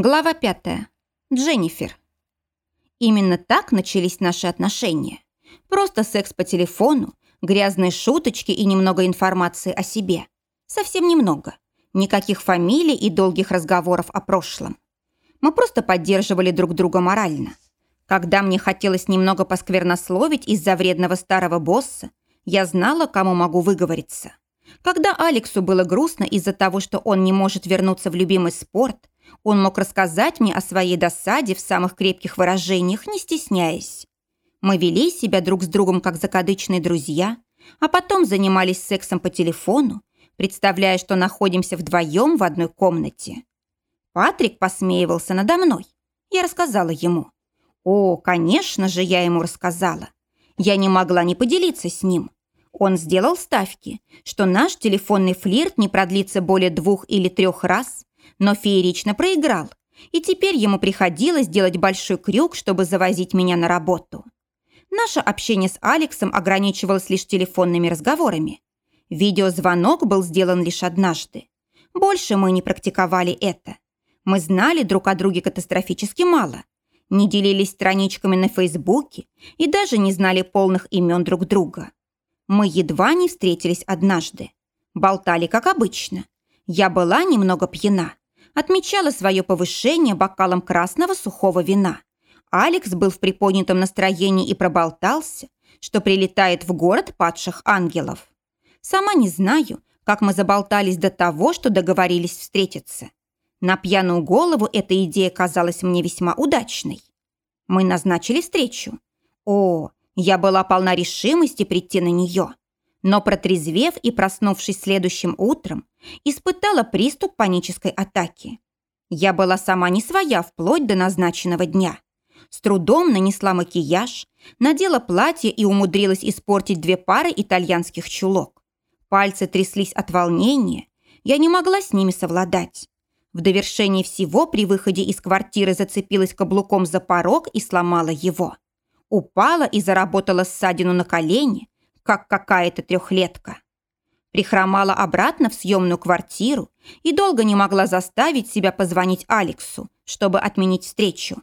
Глава пятая. Дженнифер. Именно так начались наши отношения. Просто секс по телефону, грязные шуточки и немного информации о себе. Совсем немного. Никаких фамилий и долгих разговоров о прошлом. Мы просто поддерживали друг друга морально. Когда мне хотелось немного посквернословить из-за вредного старого босса, я знала, кому могу выговориться. Когда Алексу было грустно из-за того, что он не может вернуться в любимый спорт, он мог рассказать мне о своей досаде в самых крепких выражениях, не стесняясь. Мы вели себя друг с другом как закадычные друзья, а потом занимались сексом по телефону, представляя, что находимся вдвоем в одной комнате. Патрик посмеивался надо мной. Я рассказала ему. О, конечно же, я ему рассказала. Я не могла не поделиться с ним. Он сделал ставки, что наш телефонный флирт не продлится более двух или трех раз, но феерично проиграл, и теперь ему приходилось делать большой крюк, чтобы завозить меня на работу. Наше общение с Алексом ограничивалось лишь телефонными разговорами. Видеозвонок был сделан лишь однажды. Больше мы не практиковали это. Мы знали друг о друге катастрофически мало. Не делились страничками на Фейсбуке и даже не знали полных имен друг друга. Мы едва не встретились однажды. Болтали, как обычно. Я была немного пьяна, отмечала свое повышение бокалом красного сухого вина. Алекс был в приподнятом настроении и проболтался, что прилетает в город падших ангелов. Сама не знаю, как мы заболтались до того, что договорились встретиться. На пьяную голову эта идея казалась мне весьма удачной. Мы назначили встречу. О, я была полна решимости прийти на нее. Но протрезвев и проснувшись следующим утром, испытала приступ панической атаки. Я была сама не своя вплоть до назначенного дня. С трудом нанесла макияж, надела платье и умудрилась испортить две пары итальянских чулок. Пальцы тряслись от волнения, я не могла с ними совладать. В довершении всего при выходе из квартиры зацепилась каблуком за порог и сломала его. Упала и заработала ссадину на колени, как какая-то трехлетка прихромала обратно в съемную квартиру и долго не могла заставить себя позвонить Алексу, чтобы отменить встречу.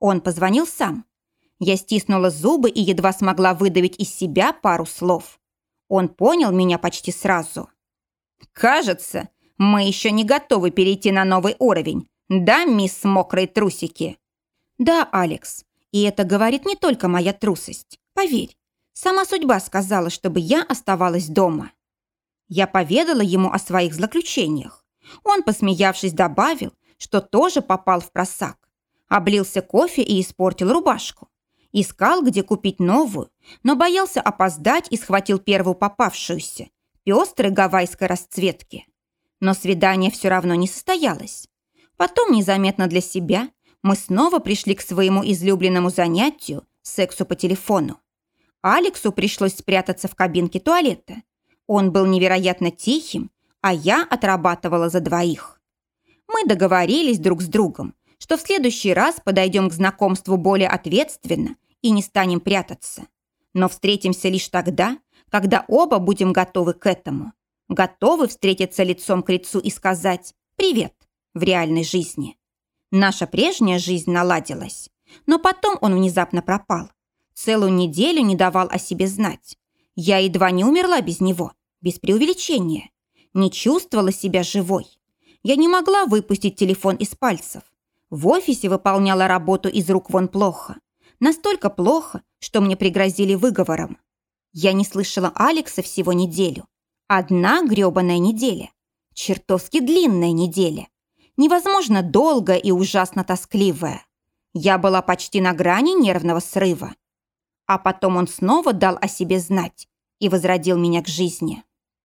Он позвонил сам. Я стиснула зубы и едва смогла выдавить из себя пару слов. Он понял меня почти сразу. «Кажется, мы еще не готовы перейти на новый уровень. Да, мисс Мокрые Трусики?» «Да, Алекс. И это говорит не только моя трусость. Поверь, сама судьба сказала, чтобы я оставалась дома». Я поведала ему о своих злоключениях. Он, посмеявшись, добавил, что тоже попал в просак. Облился кофе и испортил рубашку. Искал, где купить новую, но боялся опоздать и схватил первую попавшуюся, пестрой гавайской расцветки. Но свидание все равно не состоялось. Потом, незаметно для себя, мы снова пришли к своему излюбленному занятию – сексу по телефону. Алексу пришлось спрятаться в кабинке туалета – он был невероятно тихим, а я отрабатывала за двоих. Мы договорились друг с другом, что в следующий раз подойдем к знакомству более ответственно и не станем прятаться. Но встретимся лишь тогда, когда оба будем готовы к этому. Готовы встретиться лицом к лицу и сказать «привет» в реальной жизни. Наша прежняя жизнь наладилась, но потом он внезапно пропал. Целую неделю не давал о себе знать. Я едва не умерла без него, без преувеличения. Не чувствовала себя живой. Я не могла выпустить телефон из пальцев. В офисе выполняла работу из рук вон плохо. Настолько плохо, что мне пригрозили выговором. Я не слышала Алекса всего неделю. Одна грёбаная неделя. Чертовски длинная неделя. Невозможно долгая и ужасно тоскливая. Я была почти на грани нервного срыва. А потом он снова дал о себе знать и возродил меня к жизни.